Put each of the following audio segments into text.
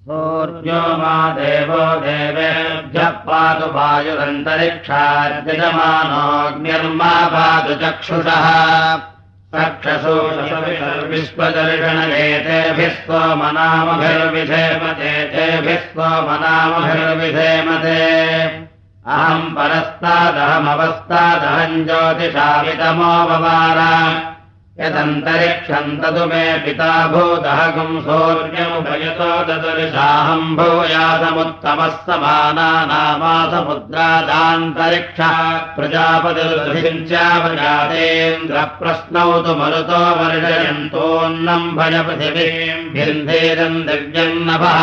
सूर्यो मा देवो देवेभ्यः पातु वायुरन्तरिक्षार्यजमानोऽग्निर्मा पातु चक्षुषः। चक्षसोषविश्वदर्शनलेतेभिः स्वमनामभिर्विधेमते तेभिः स्वमनामभिर्विधेमते। अहम् परस्तादहमवस्तादहम् ज्योतिषावितमो बवार यदन्तरिक्षम् तदु मे पिता भूतहगुम् सौर्यमुभयतो ददुर्शाहम् भूयासमुत्तमः समानानामासमुद्रादान्तरिक्षः प्रजापतिरुचावजातेन्द्रप्रश्नौ तु मरुतो वर्षयन्तोऽन्नम् भज पृथिवीम् भिन्धेरम् दिव्यम् नभः।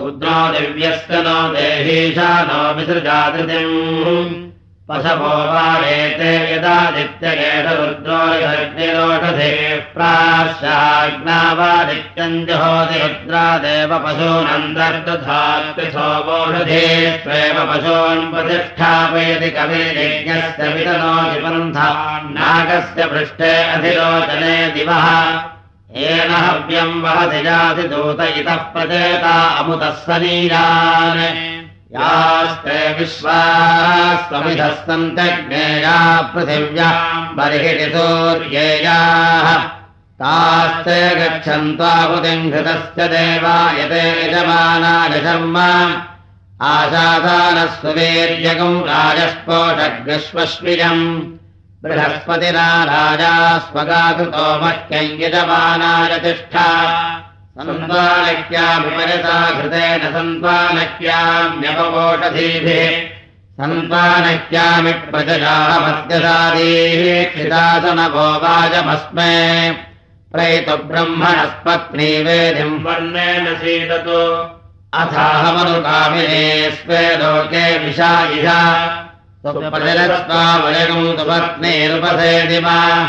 रुद्रो दिव्यस्य नो देहीशा नो विसृजातिम् पशवो वारेते यदादित्यगेष रुद्रो यज्ञिरोषधे प्राशाग्नावादित्यम् जहोति रुद्रादेव पशूनन्दर्दधात्रिसोमोषधे स्वेव पशून् प्रतिष्ठापयति कविर्यज्ञस्य पन्था नागस्य पृष्ठे अधिरोचने दिवः। येन हव्यम् वहति जाति दूत इतः प्रचेता अमुतः सनीरान् यास्ते विश्वास्त्वमिधः सन्तज्ञेया पृथिव्याम् बर्हिति सूर्येयाः तास्ते गच्छन्त्वाहुतिम् घृतस्य देवायते यजमानाय शर्म आशासानः सुवीर्यकम् राजस्पोषग्विश्वश्विजम् बृहस्पतिना राजा स्वगातुतो मह्यम् यजमानाय तिष्ठा सन्त्वानक्याभिपरिता घृतेन सन्त्वानक्याम्यपवोषधीभिः सन्त्वानक्यामि प्रजयामत्यसादीः क्षितासनभो वाजमस्मे। प्रैतु ब्रह्मणस्पत्नी वेदिम् वर्णेन सीदतु। अथाहमनुकामिने स्वे लोके विशायिषा। प्रजलस्वावयगम् तु पत्नीरुपसेदिमा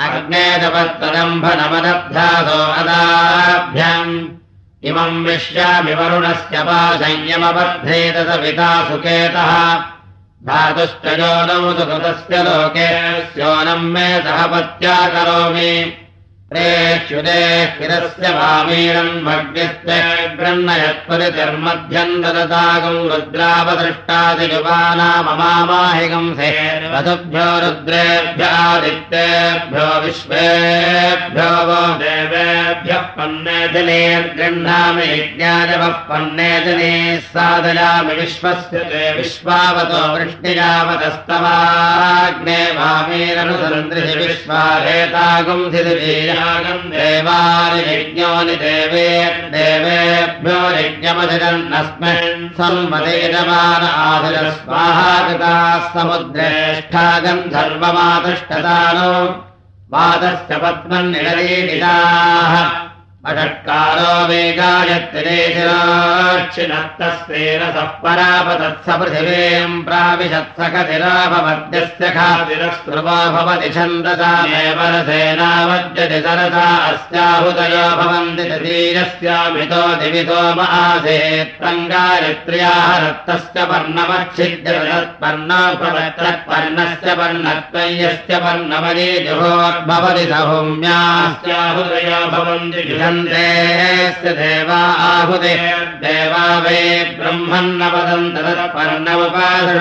अग्नेदपत्तदम्भनमदभ्यासो अदाभ्याम् इमम् विश्यामि वरुणस्य पाशय्यमबद्धेत सविता सुकेतः। धातुश्च योनौ तु कृतस्य लोके स्योनम् मे सह पत्या करोमि प्रेक्ष्युदे हिरस्य वामीरम् भग्यस्य गृह्णयत्परितिर्मध्यम् ददतागम् रुद्रावदृष्टादिजुबानाममाहिगम् सेवतुभ्यो रुद्रेभ्यादित्येभ्यो विश्वेभ्यो वो देवेभ्यः पन्ने जनेर्गृह्णामि यज्ञाजवः पन्ने जने साधयामि विश्वस्य विश्वावतो वृष्टियावतस्तवाग्ने वामीरनुसन्दृशि विश्वाहेतागुम् धिरिवीर देवे देवेभ्यो यज्ञमधिरन्नस्मिन् आधिर स्वाहाकृताः समुद्रेष्ठागम् धर्ममातिष्ठतानो वादस्य पद्मन्निडलीनिदाः अषट्कारो वेगायत्तिरेशिराक्षिणत्तस्तेन सः परापतत्स पृथिवीम् प्राविशत्सखतिराभवद्यस्य खातिरस्त्रुवा भवति रसेनावद्यति सरसा अस्याहुतयो भवन्ति ततीयस्यामितो दिवितो मासेत्तङ्गायत्र्याः रक्तस्य पर्णमच्छिद्य तत्पर्णोपवत्तत्पर्णस्य पर्णत्वय्यस्य पर्णमली जुहोद्भवति सौम्यास्याहुतयो भवन्ति देवा आहुते। देवा वै ब्रह्मन्न वदन्त तत्पर्णमुपासण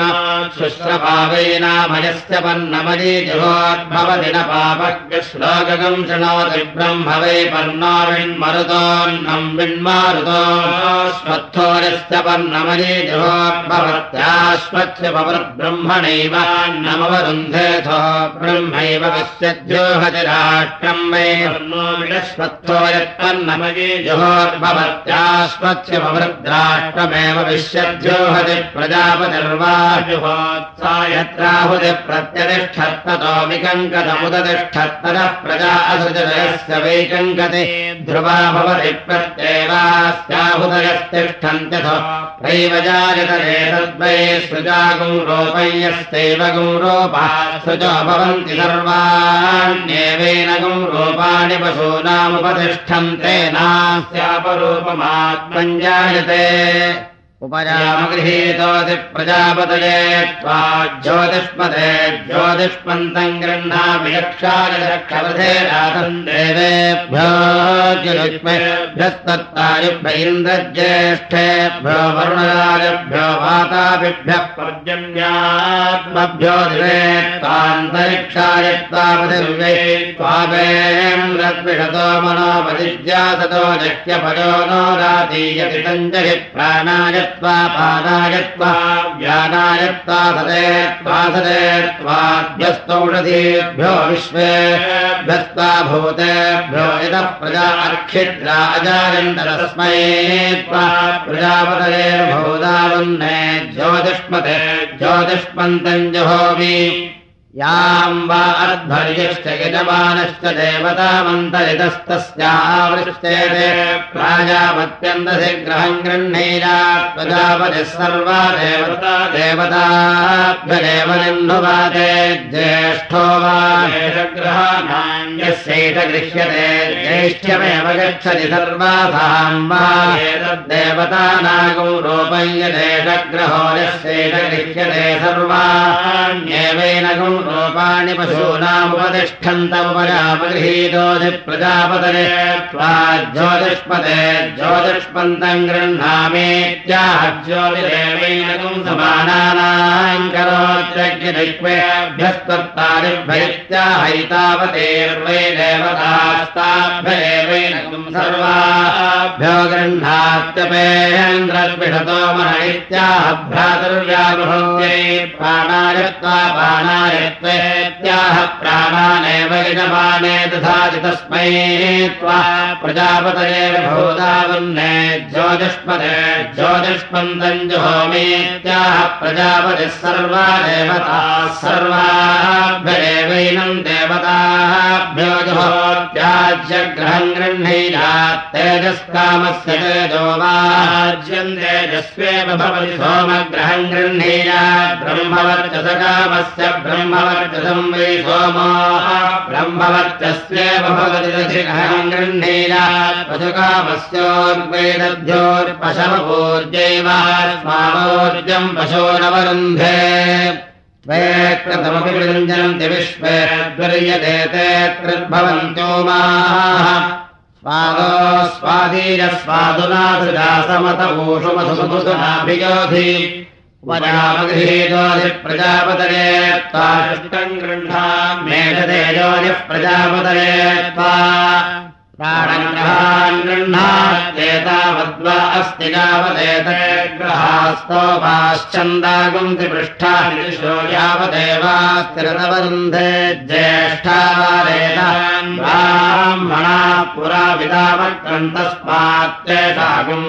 शुश्रपावैनामयस्य पर्णमली जुहोद्भवति न पापज्ञश्लोकम् शृणोति ब्रह्म वै पर्णोविन्मरुतोऽन्नम् विन्मारुतो स्वत्थोरस्य पर्णमली जुहोद्भवत्याश्वस्य पवृब्रह्मणैव नमवरुन्धेथो ब्रह्मैव विश्वद्योहति राष्ट्रम् वै पर्णोविडस्वत्थो पवृद्राष्ट्रमेव विश्वद्योहति प्रजापतिर्वाजुहोत्सा यत्राहुति प्रत्यतिष्ठत्ततो विकङ्कतमुदतिष्ठत्तरः प्रजा असृजयस्य वैकङ्कते ध्रुवा भवति प्रत्येवास्याहुतयस्तिष्ठन्त्यथ प्रैव जायतरेतद्वै सृजागुम् रोपय्यस्यैव गुम् रोपः सृजो भवन्ति सर्वाण्येवेन गुम् रूपाणि पशूनामुपतिष्ठन्ते नास्यापरूपमात्मञ्जायते उपजामगृहीतोति प्रजापतये त्वा ज्योतिष्मते ज्योतिष्मन्तम् गृह्णामि रक्षायक्षवधे रातम् देवेभ्योभ्यस्तत्तायुभ्य इन्द्रज्येष्ठेभ्यो वरुणराजभ्यो वाताभिभ्यः पर्जन्यात्मभ्यो दिवे त्वान्तरिक्षाय त्वापतिर्वै त्वापेन्द्रद्विषतो मनोपदिज्यासतो जह्यपयो नो रातीयति तञ्जहि प्राणाय त्वा पादाय त्वा व्यानाय विश्वेभ्यस्त्वा भूतेभ्यो इदः प्रजा अर्क्षिद्राजायन्तरस्मै त्वा प्रजापतये भूदावन्ने ज्योतिष्मते ज्योतिष्मन्तम् जहोमि। याम् वा अध्वर्यश्च यजमानश्च देवतामन्तरितस्तस्यावृष्टेते। प्राजापत्यन्तसि ग्रहम् गृह्णीरा प्रजापतिः सर्वा देवता निन्नुवाते ज्येष्ठो वा ग्रहाणान्यस्यैष गृह्यते ज्येष्ठ्यमेव गच्छति सर्वासाम् वा। एतद्देवतानागम् रूपय्यदेशग्रहो यस्यैष गृह्यते सर्वाण्येवैनगम् रूपाणि पशूनामुपतिष्ठन्तमुपजापगृहीतोऽधि प्रजापतरे त्वा ज्योतिष्पते ज्योतिष्पन्तम् गृह्णामेत्याह ज्योतिरेवैनकम् समानानाम् करोत्यग्निभ्यस्तत्तारिभ्यत्याहैतावतेर्वै देवतास्ताभ्येवैनकम् सर्वाभ्यो गृह्णात्यपेन्द्रद्विषतो मन इत्याह भ्रातुर्व्यागृहत्यै प्राणाय त्वा प्राणाय त्वेत्याह प्राणानेव यजमाने दधाति तस्मै त्वा प्रजापतये भूतावन्ने ज्योतिष्पदे ज्योतिष्पन्दम् जुहोमीत्याह प्रजापतिः सर्वा देवता सर्वाभ्यदेवैनम् देवताभ्यो जुहोत्याज्यग्रहम् गृह्णीयात् तेजस्कामस्य तेजो वाज्यम् तेजस्वेव भवति सोमग्रहम् गृह्णीयात् ब्रह्मवर्चसकामस्य ब्रह्मवर्चसम् वै सोमो दधिग्रहम् गृह्णीयात् पशुकामस्योर्वैदभ्योर्पशवपूर्जैवास्मामोर्जम् पशोरवरुन्धे त्वेक्रतमपि विरञ्जनन्ति विश्वे द्वर्यते ते कृद्भवन्त्यो माः। स्वादो स्वाधीर स्वादुना सुजासमत ऊषुमधुमधुनाभियोधि उपजामगृहीतोऽधिः प्रजापतये त्वाष्टम् गृह्णाम्। मेघतेजोधिः प्रजापतये त्वा प्राणग्रहान् गृह्णात्येतावद्वा अस्ति यावदेते ग्रहास्तोपाश्चन्दागुन्ति पृष्ठानि दिशो यावदेवास्तिरतवरुन्धे ज्येष्ठावारेतान् ब्राह्मणा पुरा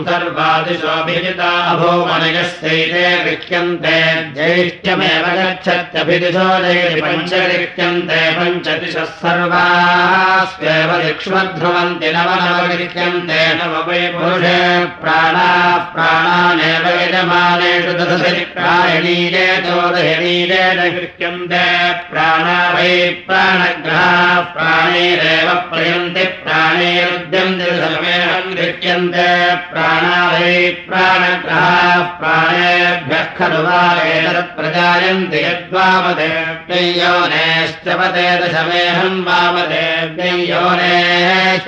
सर्वादिशोऽभिजिता अभूमनयस्यैते गृह्यन्ते ज्येष्ठ्यमेव गच्छत्यभिदिशो जयति पञ्च गृह्यन्ते पञ्चदिशः सर्वास्वेव दिक्ष्मध्रुव भवन्ति नव नवगृह्यन्ते नव वै पुरुषे प्राणाः प्राणानेव यजमानेषु दधति प्रायणीरे चोदयनीरे न गृह्यन्ते प्राणा वै प्राणग्रहाः प्राणैरेव प्रयन्ति प्राणैरुद्यन्ति समेहम् गृह्यन्ते प्राणा वै प्राणग्रहाः प्राणेभ्यः खलु वा एतत् प्रजायन्ति यद्वामदेव्ययोनेश्च पते दशमेहम् वामदेव्ययोनेश्च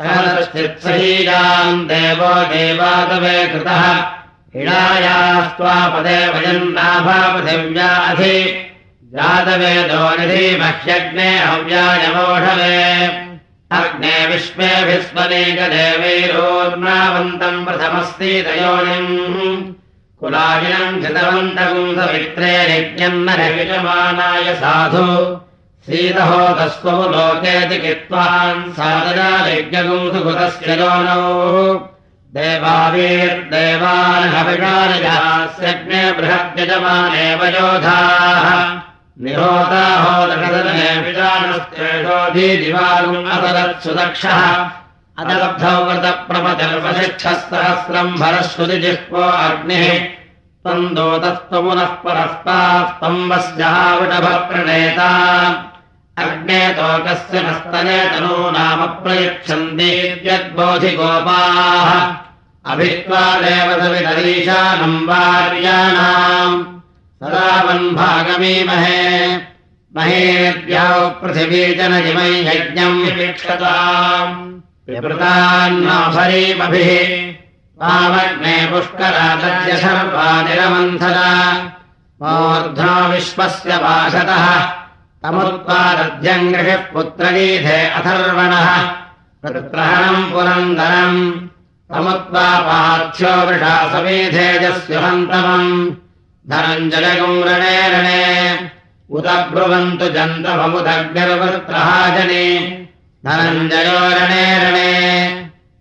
सहस्थित्सहीयाम् देवो देवातवे कृतः। हिणायास्त्वापदे वजन्नाभापथिव्या अधि। जातवेदो निधि मह्यग्ने हव्यायमोढवे अग्ने विश्वेभिस्मनेकदेवैरोर्नावन्तम् प्रथमस्तीतयोनिम्। कुलायिनम् कृतवन्तम् सवित्रे यज्ञम् न यजमानाय साधु सीतहो तस्त्वमु लोके चिकित्वान् सादरा यज्ञगुंसुकृतस्य योनौ देवावीर्देवानहविकार्यास्यग्ने बृहद्यजमानेव योधाः। निरोधाहोदकदने विजानस्तेषोधीदिवागुम् अतरत्सुदक्षः अदब्धौ व्रतप्रपतिर्वसिक्षःसहस्रम् भरश्रुतिजिह्वो अग्निः। त्वम् दोतस्त्वमुनः परस्तास्तम्बस्याविटभप्रणेता अग्ने तोकस्य नस्तने तनो नाम प्रयच्छन्ति यद्बोधिगोपाः। अभित्वा देवसवितरीशानम् वार्याणाम्। सदा वन्भागमीमहे महेद्याौ पृथिवीजनजिमै यज्ञम् विवीक्षताम् विवृतान्नाभरीमभिः वामग्ने पुष्करादस्य सर्वानिरमन्थरा मूर्ध्नो विश्वस्य वासतः तमुत्पादध्यङ्गृषः पुत्रगीधे अथर्वणः। प्रहणम् पुरन्दरम्। तमुत्वा पार्थ्यो वृषा समेधेजस्युहन्तमम् धनञ्जलगुम् रणे रणे उत ब्रुवन्तु जन्तभमुदग्निर्वृत्रः जने धनञ्जयो रणे रणे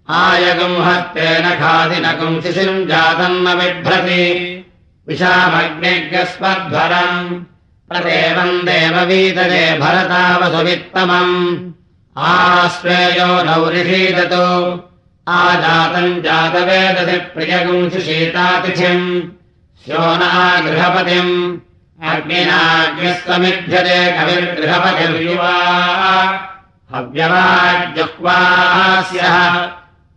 आयगुम् हस्तेन खादिनकुम् शिशिम् जातम् न बिभ्रति। विशामग्निज्ञस्मध्वरम् प्रदेवम् देववीतरे भरतावसुवित्तमम्। आस्वेयो नौ ऋषीदतो। आजातम् जातवेदसि प्रियगुम् शिशीतातिथिम् स्यो न गृहपतिम् अग्निनाग्निस्वमिभ्यते कविर्गृहपतिर्युवा हव्यवाज्जुह्वास्यः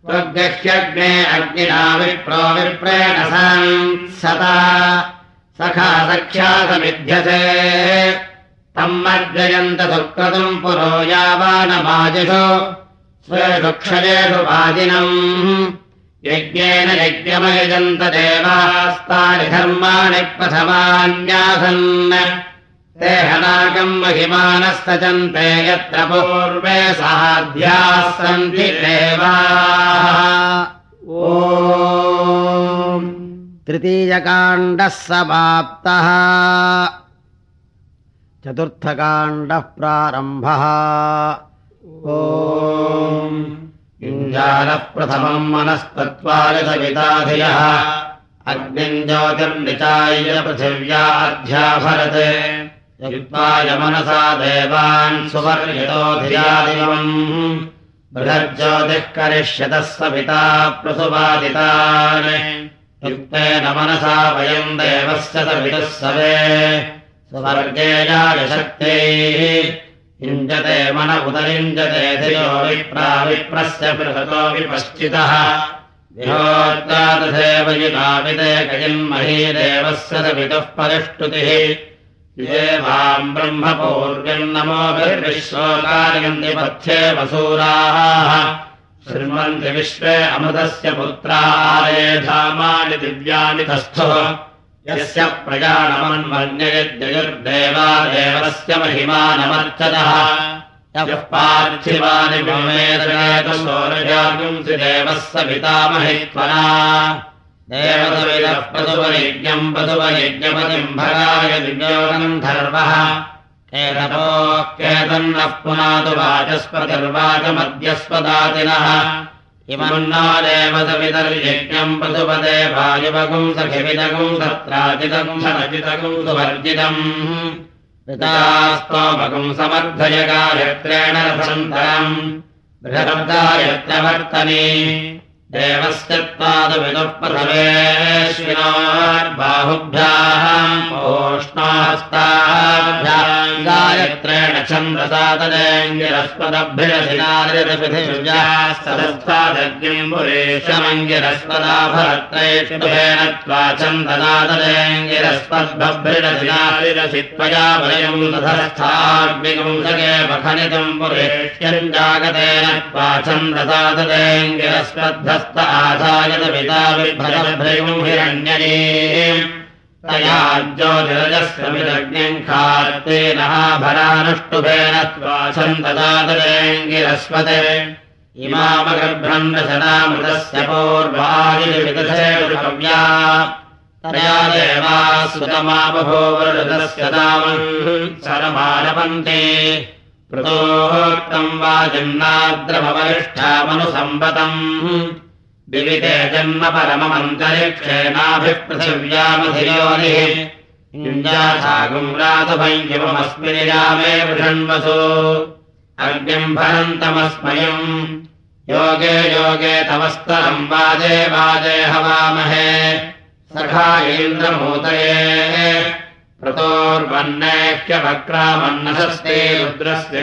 प्रगह्यग्ने अग्निना विप्रो विप्रेण सता सखा सख्या समिध्यसे तम् मर्जयन्त सुक्रतुम् पुरो यावानमाजिषु। स्वेषु वाजिनम् यज्ञेन यज्ञमयजन्त देवास्तानि धर्माणि प्रथमान्यासन्। ते हनाकम् महिमानस्तचन्ते यत्र पूर्वे साध्याः सन्ति देवाः। ओ तृतीयकाण्डः समाप्तः चतुर्थकाण्डः प्रारम्भः। ओ इञ्जानः प्रथमम् मनस्तत्त्वायसविताधियः अग्निम् ज्योतिर्निचाय्य पृथिव्याध्याभरत् युक्त्वाय मनसा देवान् सुवर्यतोधियादिवम् बृहज्योतिः करिष्यतः सविता प्रसुवादितान् युक्तेन मनसा वयम् देवस्य सवितः सवे स्वर्गे जायशक्त्यैः। युञ्जते मन उदयुञ्जते धियो विप्रा विप्रस्य बृहतो विपश्चितः। विहोत्तादधेव युनाविदे कयन्मही देवस्य सवितुः परिष्टुतिः। ये वाम् ब्रह्मपूर्व्यम् नमोभिर्विश्वकार्यन्ति पथ्ये वसूराः शृण्वन्ति विश्वे अमृतस्य पुत्राये धामानि दिव्यानि तस्थुः। यस्य प्रजानमन्मन्ययद्ययुर्देवा देवस्य महिमानमर्चतः। यः पार्थिवानि विमेदनेतसौरजागुंसि देवः स पितामहित्वना देवतविदः पदुपयज्ञम् पदुपयज्ञपतिम् भगाय दिव्योगम् वाचस्पतिर्वाचमद्यस्पदातिनः इमन्ना देवतवितर्यज्ञम् पशुपदे वायुवगुम् सखिविदगुम् सत्राजितगुम् सनजितगुम् सुवर्जितम् ऋतास्तोमगुम् समर्थय गायत्रेण रसन्तरम् बृहदायत्रवर्तनी देवस्य त्वादविदुः प्रथमेश्विनार्बाहुभ्याम् ओष्णास्ताभ्याम् गायत्रेण छन्दसा तदेङ्गिरस्पदभ्यरसिनादिपृथिव्यास्तदस्थादग्निम् पुरेशमङ्गिरस्पदा भरत्रैष्णुभेन त्वा छन्दनादरेङ्गिरस्पद्भभ्रिरसिनादिरसि त्वया वयम् तथस्थाग्निगुंसके पखनितम् पुरेष्यम् जागतेन त्वा छन्दसा तदेङ्गिरस्पद्ध हस्त आधायत पिता विभ्रभ्रयुम् हिरण्यने तया ज्योतिरजस्रमिदग्निम् खात्तेनः भरानुष्टुभेन त्वा छन्ददातरेङ्गिरस्पते इमामगर्भ्रम् रचनामृतस्य पूर्वायुविदधेर्कव्या तया देवा सुतमाबभूवृतस्य दामम् सरमारपन्ते। प्रतोक्तम् वा जन्नाद्रमवरिष्ठामनुसम्पतम् विविते जन्म परममन्तरिक्षेणाभिपृथिव्यामधियोनिः इन्द्रासागुम्रातभञ्जमस्मिन् रामे वृषण्वसो अग्निम् भरन्तमस्मयम् योगे योगे तवस्तरम् वाजे वाजे हवामहे। सखा इन्द्रमूतये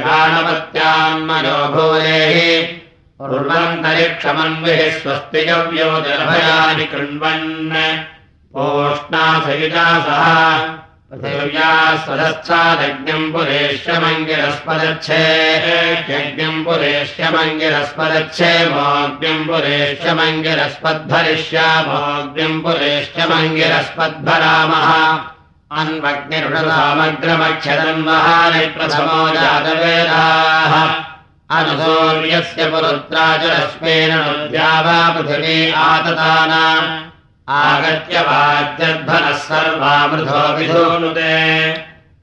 गाणवत्यान्मयो भूरेः स्वस्ति गव्यो जलभयानि कृण्वन् ओष्णासयुजा सह पृथिव्या स्वदच्छादज्ञम् पुरेष्यमङ्गिरस्पदच्छे यज्ञम् पुरेष्यमङ्गिरस्पदच्छे मोग्निम् पुरेष्यमङ्गिरस्पद्भरिष्यामोग्निम् पुरेष्यमङ्गिरस्पद्भरामः। अन्वग्निरुषसामग्रमक्षदन्वहानि प्रथमो जातवेदाः अनुसूर्यस्य पुरुत्रा च रश्मेन वा पृथिवी आततानाम् आगत्य वाद्यध्वनः सर्वामृथो विधूनुते।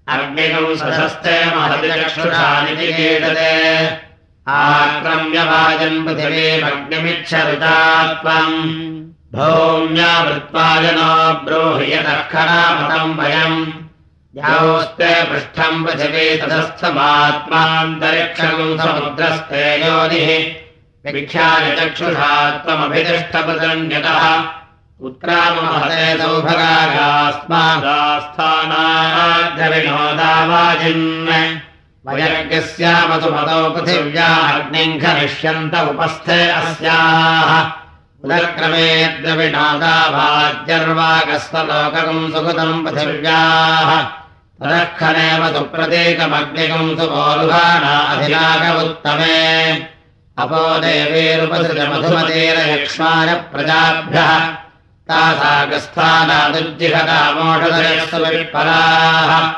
अग्निकौ सशस्ते महति कीटते आक्रम्य वाजन् पृथिवीमग्निमिच्छरुता त्वम्। भौम्या वृत्वाजनो ब्रूहि यतः खरामतम् वयम् यावस्ते पृष्ठम् पृथिवी ततस्थमात्मान्तरिक्षम् समुद्रस्ते विख्याय चक्षुषा उत्क्रामहते सौभगागास्मादास्थानाद्यविनोदावाजिन् वयज्ञस्यामतु मतो पृथिव्या अग्निम् खनिष्यन्त उपस्थे अस्याः। उदक्रमे द्रविणोदावाज्यर्वागस्तलोककम् सुकृतम् पृथिव्याः तु प्रतीकमग्निकम् अधिनाग उत्तमे अपो देवीरुपसृजमधुमतीरयक्ष्माय प्रजाभ्यः। तासागस्थानादुज्जिहतामोषधयस्वविपराः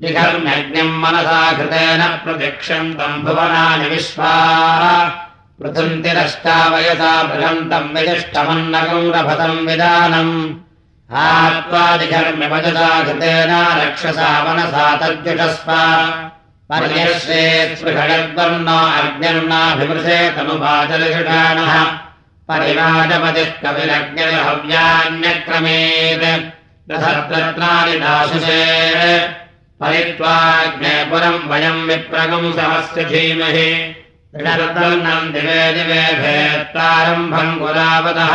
जिघर्म्यग्निम् मनसा कृतेन प्रतिक्षन्तम् भुवनानि विश्वाः। पृथन्तिरष्टावयसा बृहन्तम् विजिष्टमन्नकम् रभतम् विदानम् रक्षसा मनसा तमुपाचलषुषाणः परिवाजपतिः कविरग्निर्हव्यान्यक्रमेत् रथत्रत्राणि दाशुषे परित्वाग्ने पुरम् वयम् विप्रगम् समस्य धीमहि ऋषर्दर्णम् दिवे दिवे भेत्तारम्भम् गुरावतः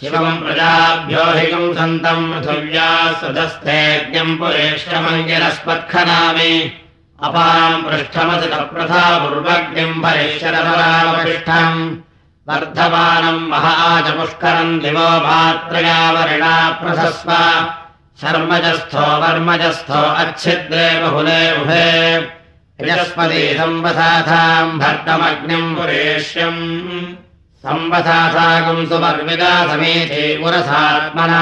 शिवम् प्रजाभ्यो हिकम् सन्तम् पृथिव्या पुरेष्टमङ्गिरस्पत्खनामि। अपाम् पृष्ठमसितप्रथा पूर्वग्निम् भरिष्यरपरामपृष्ठम् वर्धमानम् महाचपुष्करम् दिवो मात्रयावरिणा प्रशस्व शर्मजस्थो वर्मजस्थो अच्छिद्रे बहुले उभे। यस्पति संवसाथाम् भर्तमग्निम् पुरेष्यम् संवसाथागम् सुवर्विदा समेते पुरसात्मना।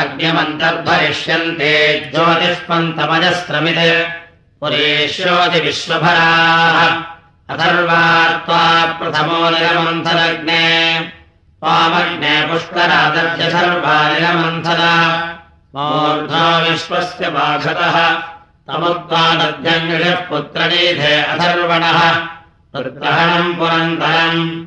अग्निमन्तर्भरिष्यन्ते ज्योतिष्पन्तमजस्रमित् पुरेष्योति विश्वभराः अथर्वात्वा प्रथमो निरमन्थलग्ने त्वामग्ने पुष्करादर्य सर्वा निरमन्थला मूर्धा विश्वस्य बाघतः तमुत्पादद्यङ्गिषः पुत्रनीधे अथर्वणः। तद्ग्रहणम् पुरन्तरम्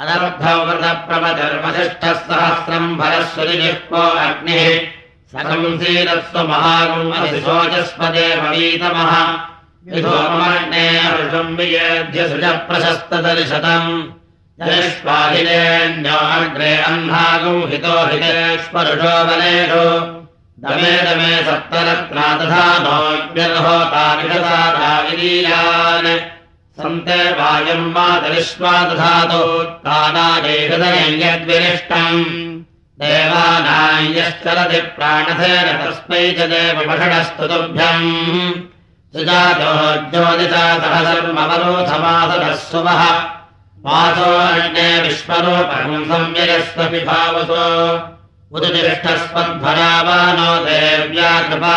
अनर्भवृतप्रमधर्मशिष्ठः सहस्रम् अग्निः। सकंसीरस्व महागुम् अधिशोचस्पदेववीतमः विधोमर्णे अर्षम् वियेद्य सुजप्रशस्तदर्शतम्। जयष्पाहिलेऽन्यो अग्रे अह्नागौ हितो हितेष्वरुषो बलेषु दमे दमे सप्तरत्ना तथा नोग्निर्होतानिषदादाविलीयान् सन्ते वायम् देवानाम् यश्चलति प्राणधेन तस्मै च देवभषणस्तु तुभ्यम् सुजातो ज्योतिषा वासोऽन्ये विश्वरूपम् संययस्वपि भावसो उदतिष्ठस्मद्भरावानो देव्या कृपा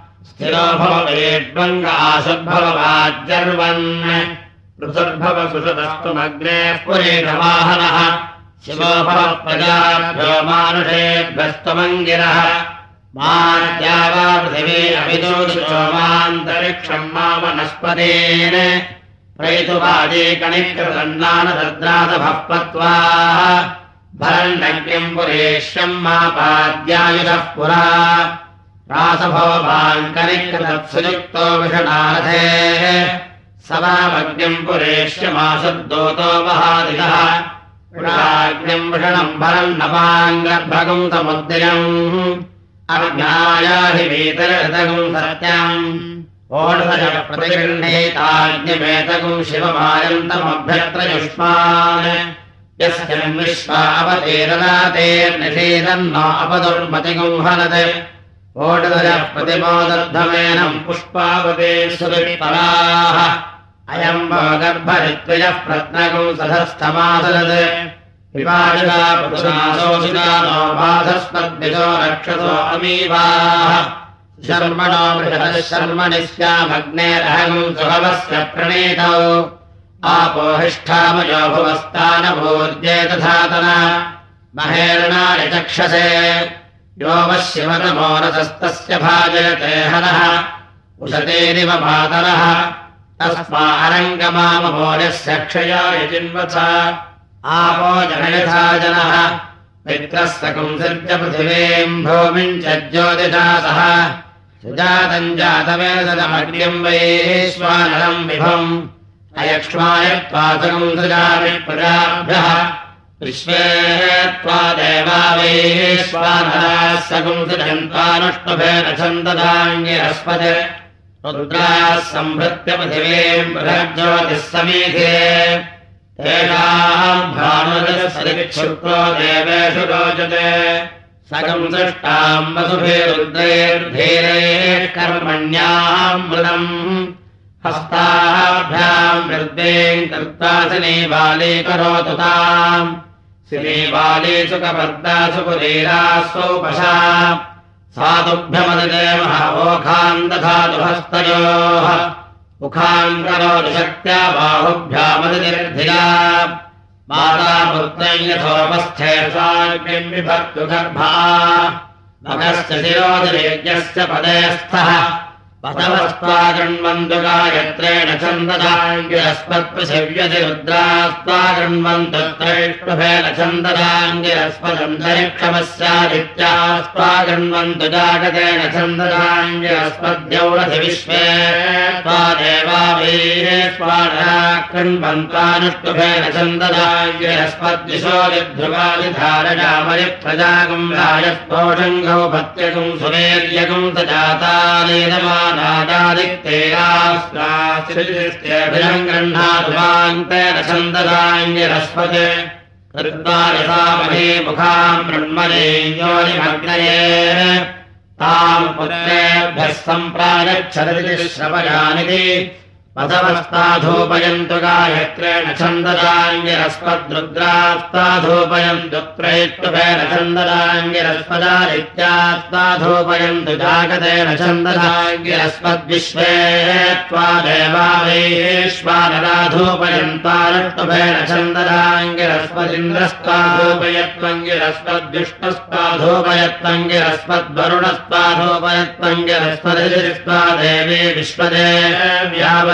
स्थिरो भवेड्वङ्गाशुद्भववाज्यर्वन् पृथुर्भव सुषदस्तुमग्ने पुरेणवाहनः शिवो भव प्रजाभ्यो मानुषेभ्यस्तमङ्गिरः। मात्या वा पृथिवी अभिदोषो मान्तरिक्षम् मा वनस्पतेन प्रैतुवादीकणिकृतन्नानदद्रादभः पत्वा भरण्डज्ञम् पुरेष्यम् मापाद्यायुधः पुरा रासभोभाङ्कनिकृतत्सुयुक्तो विषणारथेः समामग्निम् पुरेष्यमाशब्दोतो वहादितः पुराग्निम् विषणम् भरम् नपाङ्गर्भगम् समुद्रयम्। अज्ञायाहिवेतरतगुम् सत्यम्। ओषधज प्रतिगृह्णेताज्ञमेतगुम् शिवमायन्तमभ्यत्र यस्मिन् विश्वावतेरनातेर्निषेदन्न अपदुर्मतिगुंहनत् प्रतिमोदद्धमेनम् पुष्पावते सुविपराः अयम् गर्भरित्वयः प्रत्नगुम् सधस्थमासरत् विपाशोषितानो बाधस्मद्भिजो रक्षसो अमीवाः शर्मणो स्यामग्नेरहगुम् सुभवस्य प्रणीतौ। आपोहिष्ठामयो भुवस्तानभूर्जे तथातन महेरणानि चक्षसे यो वश्यवनमोरसस्तस्य भाजयते हरः। उशतेरिव मातरः तस्मा अरङ्गमाममोर्यस्य क्षयाय चिन्वथ आपो जनयथा जनः। मित्रः सकुंसर्ज पृथिवीम् भूमिम् च ज्योतिषा सह सुजातम् जातवेदमग्न्यम् वैश्वानरम् विभम्। अयक्ष्माय त्वातकम् सृजामि प्रजाभ्यः विश्वे त्वा देवा वैश्वानराः सकुम् सृजन्त्वानुष्टुभेन छन्ददाङ्गिरस्पत् रुद्राः सम्भृत्य बृहज्योतिः समीधे तेषाम् भानुरसरिक्षुक्रो देवेषु रोचते। सकम् दृष्टाम् वसुभिरुद्रैर्धीरैः कर्मण्याम् मृदम् हस्ताभ्याम् वृद्वेम् कृत्वा सिनीबाली करोतु ताम् सिनीबाली सुखपर्दासु पुरीरास्वौपशा सातुभ्यमदिदेवोखाम् दधातु हस्तयोः मुखाम् करोतु शक्त्या बाहुभ्यामदिनिर्धिया माता पुत्रम् यथोपस्थे साग्निम् विभक्तु गर्भा। मगस्य शिरोदिरेज्ञस्य पदे स्थः पतवस्त्वा गृण्वन्तु गायत्रेण छन्ददाङ्गिरस्मत्पृथिव्यति रुद्रास्त्वा गृण्वन्तु त्रैष्टुभेन छन्ददाङ्गिरस्मदन्तरिक्षमस्यादित्यास्त्वा गृण्वन्तु जागतेन छन्ददाङ्गिरस्मद्यौरधि विश्वे त्वा देवा वीरे स्वानरा कृण्वन्त्वानुष्टुभेन छन्ददाङ्गिरस्मद्दिशो विध्रुवादिधारणामयि प्रजागम् राजस्पोषङ्गौ भत्यगुम् सुवेर्यगुम् स जातानेनमा नादादिक्तेरास्त्राभिरम् गृह्णातुवाङ्तेन छन्ददाङ्गिरस्पत् कृत्वा यथा महे मुखाम् ब्रह्मणे योनिमग्नये ताम् पुत्रेभ्यः सम्प्रागच्छदिति श्रवयानिति पदवस्ताधूपयन्तु गायत्रेण छन्ददाङ्गिरस्पद्रुद्रास्ताधूपयन्तु त्रैष्टुभेन छन्ददाङ्गिरस्पदादित्यास्ताधूपयन्तु जागतेन छन्ददाङ्गिरस्पद्विश्वे त्वा देवा वैश्वानराधूपयन्तारष्टुभेन छन्ददाङ्गिरस्पदिन्द्रस्ताधूपयत्वङ्गिरस्पद्विष्णुस्ताधूपयत्वङ्गिरस्पद्वरुणस्ताधूपयत्वङ्गिरस्पदिस्त्वा देवी विश्वदे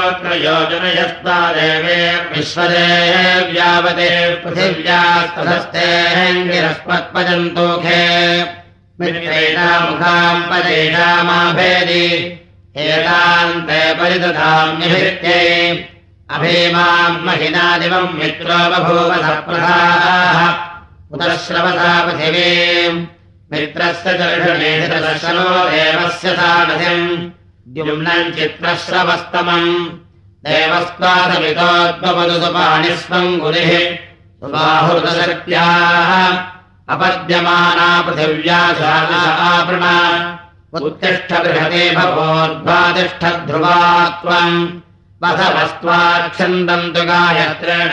सदस्तेङ्गिरस्पच्छपयन्तो खेमरोत्र योजनयस्ता देवे विश्वदे व्यावदे पृथिव्या सदस्तेङ्गिरस्पत्पजन्तो खे मित्रेणामुखाम् पदेशामाभेदि एतान्ते परिदधाम्यभित्यै अभीमाम् महिनादिवम् मित्रो बभूव श्रवसा पृथिवीम्। मित्रस्य दर्शनेशनो देवस्य सानधिम् द्युम्नम् चित्रश्रवस्तमम् देवस्त्वादमितोद्वपदुपाणिस्वम् गुरिः। सुबाहुदशक्त्याः अपद्यमाना पृथिव्या आपृणा उत्तिष्ठ बृहते भवोद्वातिष्ठ ध्रुवा त्वम् वसवस्त्वाच्छन्दन्तु गायत्रेण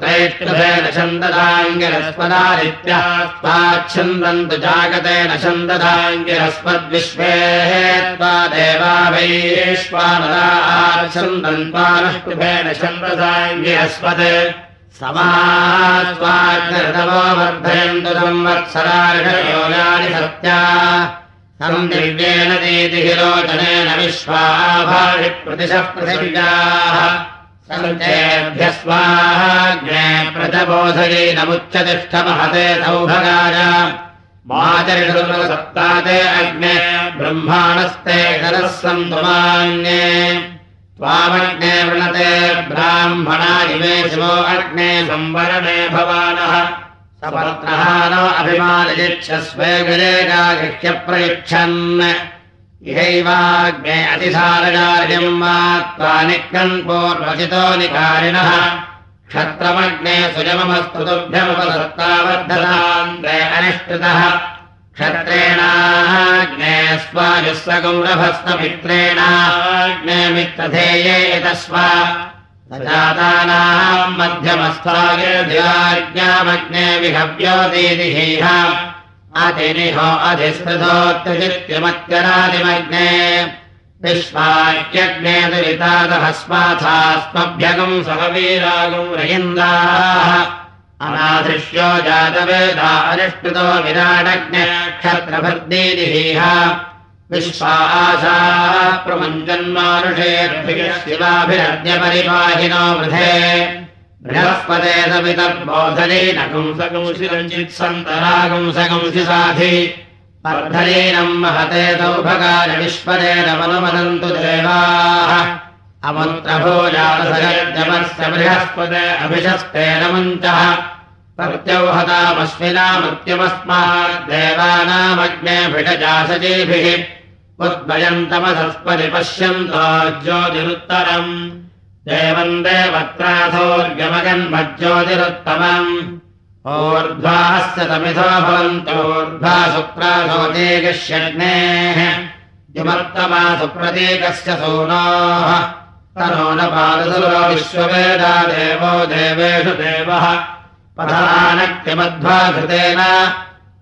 त्रैष्टभेन छन्ददाङ्गिरस्पदादित्या स्वाच्छन्दन्तु जागतेन छन्ददाङ्गिरस्पद्विश्वे त्वा देवा वैश्वानराच्छन्दन्त्वानष्टुभेन छन्दसाङ्गिरस्पत् समात्वाग्निर्दवो वर्धयन्तु संवत्सरार्षयोगानि सत्या प्रतिशः पृथिव्याः सन्तेभ्यः स्वाहाग्ने प्रजबोधयेनमुच्चतिष्ठमहते सौभगाय माचरिषुसप्ताते अग्ने ब्रह्माणस्ते शरः सन्तुमान्ये त्वामग्ने वृणते ब्राह्मणा इमे शिवो अग्ने संवरणे भवानः सपत्नहानो अभिमानयिच्छस्वे विरेगागृह्य प्रयच्छन् इहैवाग्ने अतिसारगार्यम् मा त्वा निक्कन् पूर्वचितो निकारिणः। क्षत्रमग्ने सुजममस्तु तुभ्यमुपसत्तावर्धतान्ते अनिष्टुतः। क्षत्रेणाग्ने स्वायुस्सगौरभस्वमित्रेणाग्ने मित्रधेये यतस्व जातानाम् मध्यमस्थागिर्ध्याज्ञामग्ने विहव्यो दीदिहीह अतिनिहो अधिस्मृतोत्तिमत्यरादिमग्ने विश्वाक्यग्ने दुरितादहस्माथास्मभ्यगम् सहवीरागम् रयिन्दाः। अनादृश्यो जातवेदा अनिष्कृतो विराडग्ने क्षत्रभर्दीदिहीह विश्वासा प्रमञ्जन्मानुषेर्भिः शिवाभिरद्यपरिपाहिनो वृधे। बृहस्पते सवितर्बोधनेनगुंसगुंसिरञ्चित्सन्तरागुंसगुंसि साधि वर्धलीनम् महते सौभगाय विश्वदेनमनुमदन्तु देवाः। अमन्त्रभोजालसयज्ञमस्य बृहस्पते अभिशस्तेन मुञ्चः प्रत्यौहतामश्विनामृत्यमस्माद्देवानामग्नेभिषजासजीभिः उद्भयन्तमसस्पति पश्यन्तो ज्योतिरुत्तरम् तमिथो भवन्तोर्ध्वा शुक्राधोते गश्यग्नेः किमत्तमा सुप्रतीकस्य सूनोः। तनो न पादसुरो विश्ववेदा देवो देवेषु देवः। पथानक्तिमध्वा घृतेन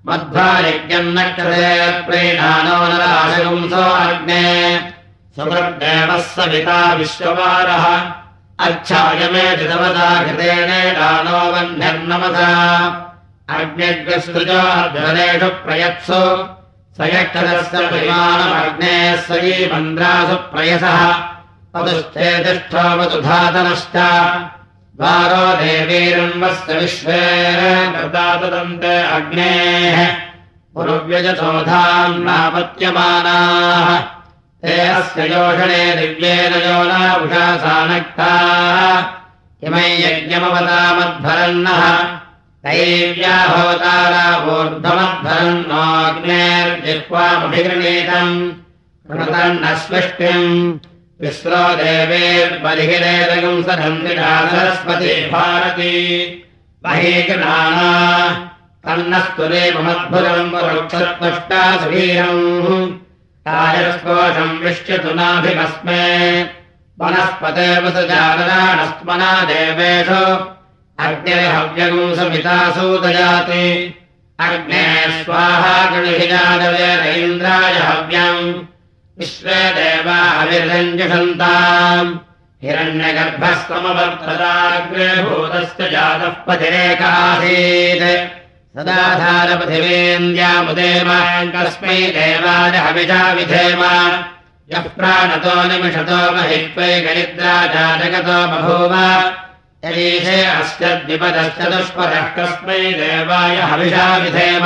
मध्वा यज्ञम् नक्षते प्रीणानो नराशगुंसो अग्ने। सुमृग्देवः सविता विश्ववारः। अच्छायमे चितवता घृतेनेडानो वह्निर्नमसा। अग्निग्रस्तुजो ध्वरेषु प्रयत्सु। स यक्षदस्य परिमाणमग्नेः सयीमन्द्रासु प्रयसः। पदुश्चेतिष्ठोऽवतु धातनश्च द्वारो विश्वे दन्ते अग्नेः पुरुव्यजसोधान्नापत्यमानाः ते अस्य योषणे दिव्येन योनाभुषा सानक्ताः इमै यज्ञमवतामध्वरन्नः। दैव्या भवतारावोर्ध्वमध्वरन्नोऽग्नेर्जिह्वामभिगृणीतम् कृतन्नस्पृष्टिम् सधन्विषा सरस्वती भारती। ममद्भुरम् परोक्षत्वष्टा सुवीरम् राजस्कोशम् विश्यतु नाभिमस्मे। वनस्पते वसुजागराणस्मना देवेषु। अग्निर्हव्यगुम् समितासूदयाति अग्ने स्वाहा गृहिजादवेन्द्राय हव्यम् विश्वे देवा अविरञ्जषन्ताम् हिरण्यगर्भस्तमवर्धदाग्रे भूतस्य जातः पतिरेकासीत्। सदाधारपृथिवेन्द्यामुदेम कस्मै देवाय हविषा विधेम। यः प्राणतो निमिषतो महित्वै गरिद्रा जातकतो बभूव। यदीशे अस्य द्विपदश्च दुष्पदः कस्मै देवाय हविषा विधेम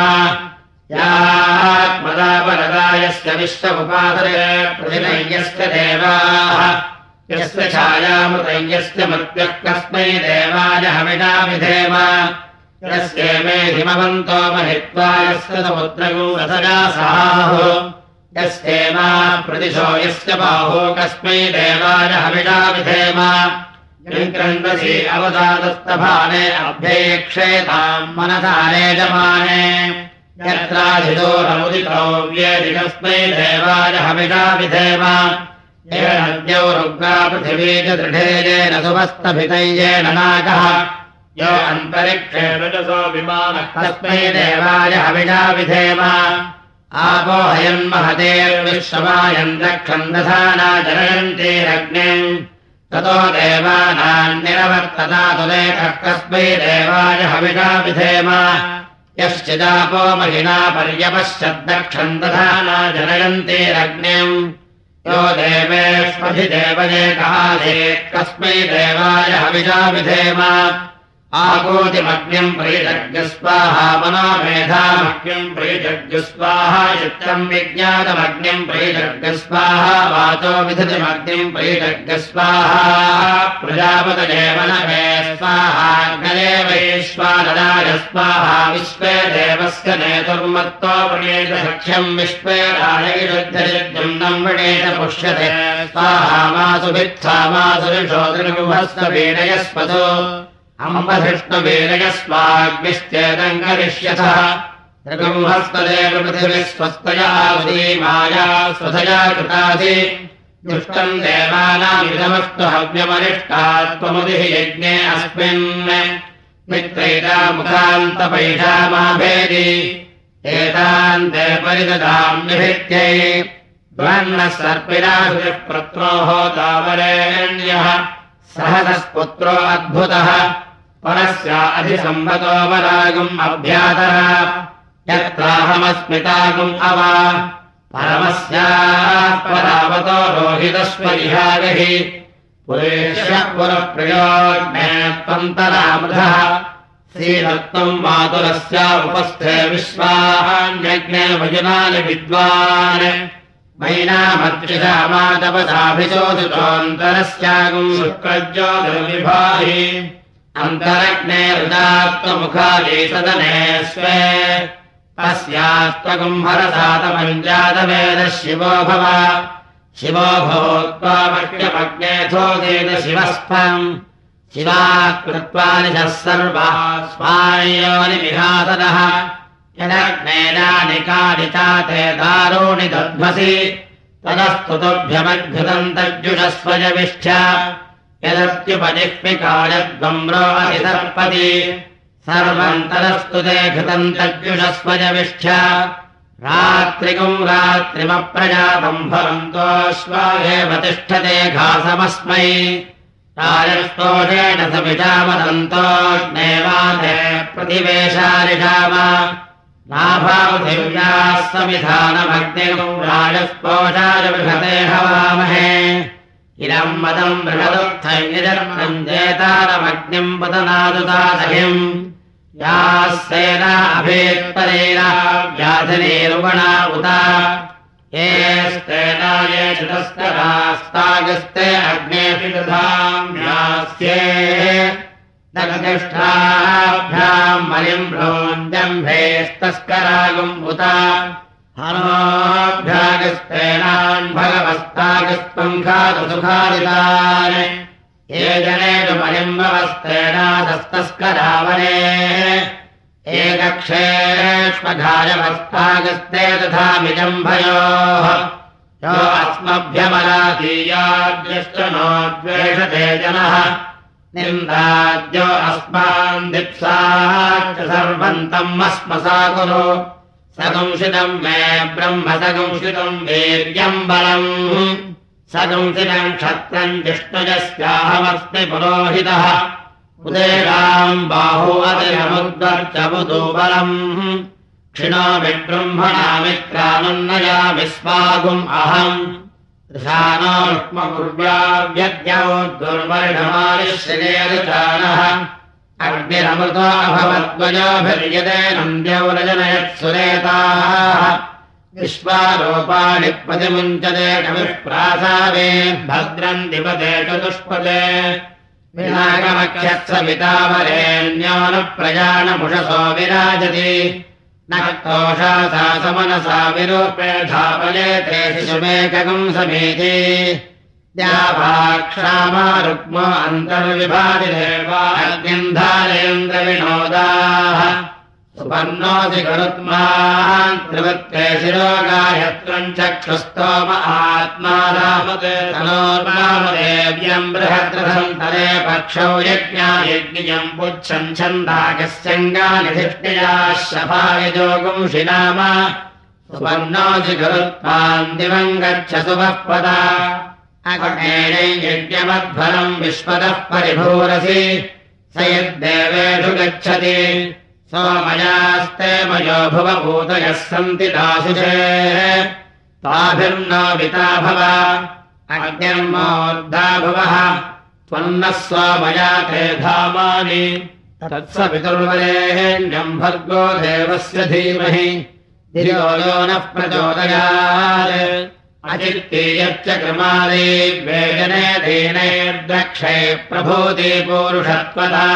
यात्मदापरदायस्य विश्वमुपासरे प्रतिनय्यस्य देवाः। यस्य छायामृतय्यस्य मृत्युः कस्मै देवाय हविषा विधेम यस्य मे हिमवन्तो महित्वा यस्य समुद्रगो रसजासाहो यस्येमा प्रतिशो यस्य बाहो कस्मै देवाय हविषा विधेम क्रन्दसि अवदादस्तभाने अभ्येक्षेताम् मनसारे जमाने। व्यधिकस्मै देवाय हविषा विधेम येन नद्यौ रुग्रा पृथिवी च दृढे यो अन्तरिक्षे तस्मै देवाय हविषा विधेम आपो हयन् महतेर्विश्वमायन् रक्षन्दधाना जनयन्तीरग्निम् ततो देवानान्निरवर्तता तुलेखः कस्मै देवाय हविषा विधेम यश्चिदापो महिना पर्यपश्यद्दक्षन्दधाना जनयन्तीरग्निम् यो देवेष्वधिदेवये काले कस्मै देवाय हविषा विधेम आकोतिमग्निम् प्रीजग्स्वाहा मनोमेधामग्निम् प्रीजग्स्वाहा चित्तम् विज्ञातमग्निम् प्रीजग्स्वाहा वाचो विधतिमग्निम् प्रीजग्स्वाहा प्रजापतदेव न मे स्वाहाग्नये वैश्वानदाय स्वाहा विश्वे देवस्य नेतुर्मत्तो वृणेत सख्यम् विश्वे राजैरुद्धम् वृणेत पुष्यते। स्वाहा दृगुहस्य वीणयस्पदो अम्बधिष्णुवीरयस्वाग्निश्चेदम् करिष्यथः ऋगुंहस्तदेव पृथिविः स्वस्तया माया स्वधया कृतासि दुष्टम् देवानामिदमस्तु हव्यमनिष्टा त्वमुदिः यज्ञे अस्मिन्। एतान् ते परिददाम्यभित्यै द्वन्नः सर्पिराशुः प्रत्रोः तावरेण्यः। सहसस्पुत्रो अद्भुतः परस्य अधिसम्भतो वरागुम् अभ्यातः यत्राहमस्मितागुम् अव। परमस्याः परावतो रोहितस्वरिहागहि पुरेश्य पुरप्रियोग्ने त्वन्तरामृधः। श्रीरत्नम् मातुलस्या उपस्थे विश्वाहान्यज्ञे वजुनानि विद्वान्। मैनामत्रिषामातपदाभिचोदितोऽन्तरस्यागुम् शुक्रज्योतिर्विभाहि अन्तरग्ने हृदात्ममुखादि सदने स्वे। तस्यास्त्वगुम् हरसातमञ्जातवेद शिवो भव। शिवो भूत्वा मह्यमग्नेथोदेत शिवस्पम् शिवात् कृत्वा निशः सर्वः स्वायोनि विहासदः। यदग्नेनानि कानि चाते दारूणि दध्वसि। तदस्तुतुभ्यमद्भुतम् तज्जुषस्वजविष्ठ अधिसर्पति सर्वम् तदस्तु ते घृतम् तज्जुषस्वजविष्ठ रात्रिकुम् रात्रिमप्रजातम् भवन्तोऽश्वाहेव तिष्ठते घासमस्मै। राजस्तोषेण समिषामदन्तोऽग्नेवाते प्रतिवेशारिषाम। नाभावधिव्याः समिधानमग्निम् राजस्पोषाय बृहते हवामहे याः अभेत्परेण व्याधिनीरुगणा उत। येस्तेनाये चतस्करास्तागस्ते अग्नेऽपि दधाम्यास्ये दगतिष्ठाभ्याम् मलिम् भ्रोञ्जम्भेस्तस्करागुम् उता हनोऽभ्यागस्तेनान् भगवस्तागस्त्वम् खातु सुखादितान् ये जनेषु मलिम्बवस्तेनादस्तस्करावने एकक्षेष्मघायवस्तागस्ते तथा मिजम्भयोः। यो अस्मभ्यमराधीयाद्यश्च नो द्वेषते जनः। निन्दाद्यो अस्मान् दिप्साच्च सर्वम् तम् अस्मसा कुरु सगंसितम् मे ब्रह्म सगंसितम् वीर्यम् बलम्। सगंसितम् क्षत्रम् जिष्णुजस्याहमस्मि पुरोहितः। उदेराम् बाहुवतिरमुद्वर्चबुदूबलम् क्षिणोमि ब्रह्मणामित्रानुन्नयामि स्वागुम् अहम्। ऋषानोष्मकुर्व्याव्यज्ञो दुर्वर्णमानिश्रेरुचाणः अग्निरमृतो अभवद्वयोभिर्यदे नन्द्यौरजनयत्सुरेताः। विश्वारूपाणि प्रतिमुञ्चते कविप्रासादे भद्रम् दिपदे चतुष्पदे। विनागमक्षत्सवितावरेण्योनुप्रयाणमुषसो विराजति। न कोषा सा समनसा विरूपे धापले ते शिशुमेकगम् समेति द्याभाक्षामा रुक्मो सुपर्णोऽसि गरुत्मान् त्रिवृत्ते शिरोगायत्रम् चक्षुस्तोम आत्मा रामते तनोर्वामदेव्यम् बृहद्रथम् तरे पक्षौ यज्ञा यज्ञियम् पुच्छम् छन्दागस्यङ्गानिधिष्ठयाः शफायजोगुंषि नाम सुपर्णोऽसि गरुत्मान् दिवम् गच्छ सुवः यज्ञमध्वरम् विश्वतः परिभूरसि। स यद्देवेषु गच्छति। सोमयास्ते मयो भुवभूतयः सन्ति दाशुषे ताभिर्नो विता भव। त्वन्नः सोमया ते धामानि। तत्सपितुर्वरेण्यम् भर्गो देवस्य धीमहि। धियो यो नः प्रचोदयात् अचित्तीयच्च क्रमादे वेदने दीनैर्द्रक्षै प्रभूति पूरुषत्वता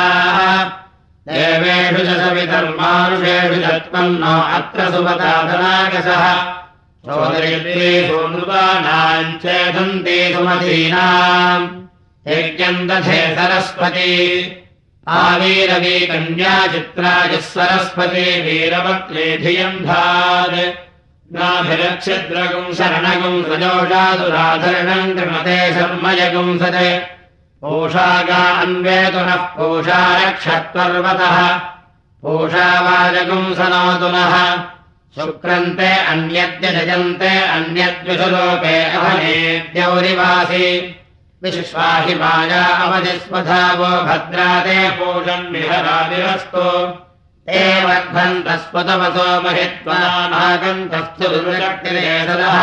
देवेषु च सवितर्मानुषेषु च त्वन्नो अत्र सुपताधनागसः सोदरीसूनुवानाम् चेदन्ति सुमतीनाम्। यज्ञम् दधे सरस्वती आवीरवी कन्याचित्राजः सरस्वती वीरवक्त्रे धियम् धात् नाभिरक्षद्रगुम् शरणगुम् सजोषादुराधरणम् कृमते शर्मयगुम् सते पूषागा अन्वेतु नः पूषा रक्षत्वर्वतः। पूषावाजगुम् सनोतु नः। शुक्रन्ते अन्यद्य जयन्ते अन्यद्विषुलोके अहनेद्यौरिवासि विश्वाहि माया अवधिस्वधा वो भद्राते पूषम् विहरादिरस्तु ते वर्धन्तस्वतवसो महित्वा नागन्तस्तु दुर्शक्तिरेतदः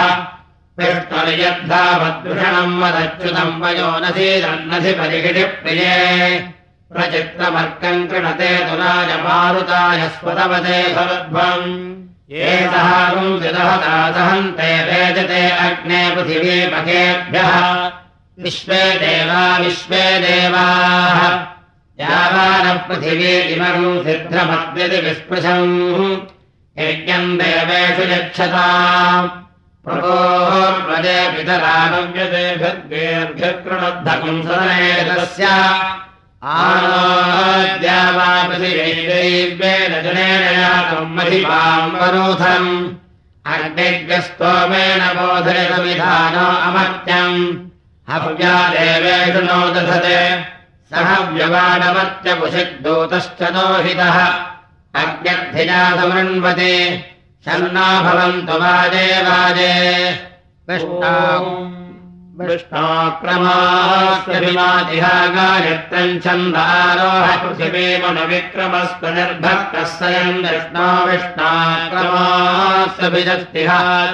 पिष्टर्यद्धावद्भृषणम् वदच्युतम् वयोनसीदन्नसि परिगिटिप्रिये प्रचित्रमर्कम् कृणते तु राजमारुताय स्वतवते सरुध्वम् ये सहागुंसिदहतादहन्ते रेजते अग्ने पृथिवीपथेभ्यः विश्वे देवा विश्वे देवाः यावानपृथिवी इमगुम् सिद्धमद्यति विस्पृशम्। यज्ञम् देवेषु यच्छता प्रभोर्वदे पितरानव्यते भद्गेर्भ्यकृणद्धकुम् सदने तस्य महिमाम् वरोधम् अग्निग्रस्तोमेन बोधयतविधानो अमर्त्यम्। हव्या देवेषु नो दधते सह व्यवाणमत्यकुशिग्दूतश्च नोहितः। अग्न्यर्थिजा समृण्वते शन्ना भवन्तु वाजे। वाजे विष्णोक्रमास्यभिमातिहागायत्रम् छन्दारोह पृथिवीमनुविक्रमस्व निर्भक्तः स्वयम् विष्णो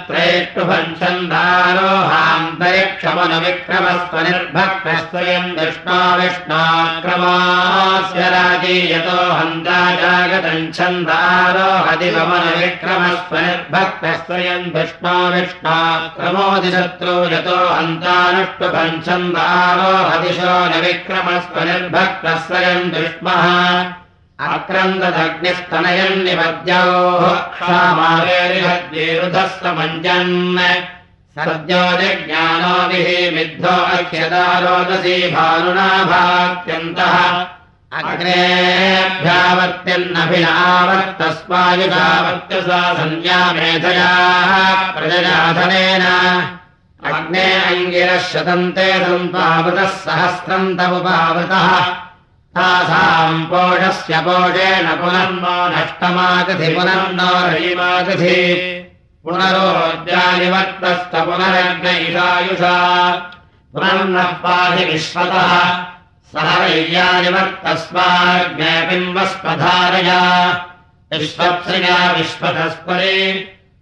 त्रेष्टुभम् छन्दारोहान्तरिक्षमनुविक्रमस्व निर्भक्तः स्वयम् विष्णो विष्णाक्रमास्य राजीयतो हन्ता जागतम् छन्दारोहदिवमनुविक्रमस्व निर्भक्तः स्वयम् विष्णो विष्णाक्रमोदिशत्रो यतो हन्तानुष्टुभञ्छन्दारो हदिशो न विक्रमस्व निर्भक्तः स्वयम् दुष्मः। आक्रन्ददग्निस्तनयम् निपद्योः क्षामावेरिहद्विरुधस्व मञ्जन् सद्यो जज्ञानोभिः विद्धो अख्यदारोदसी भानुना भात्यन्तः अग्नेभ्यावर्त्यन्नभिनावर्तस्मायुधावर्त्यसा सन्न्यामेधया प्रजयाधनेन अग्ने अङ्गिरः शतन्ते सन्तावृतः सहस्रम् तमुपावृतः। तासाम् पोषस्य पोषेण पुनर्नो नष्टमागधि पुनर्नो रयिमागधि पुनरोज्जानिवर्तस्त पुनरग्नैषायुषा। पुनर्नः पाहि विश्वतः। सह वैयानिवर्तस्माग्ने बिम्बस्पधारया। विश्वप्सया विश्वतस्परे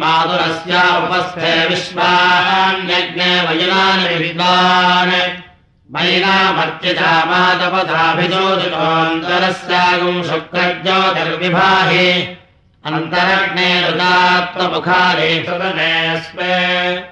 मातुरस्या उपस्थे विश्वान्यज्ञे वयुनानि विद्वान्। मैनामर्चिता मातपथाभिजोतितोऽन्तरस्यागुम् शुक्रज्योतिर्विभाहि। अन्तरग्ने रुदात्ममुखारे सुदनेऽस्मे तस्यात्मकम्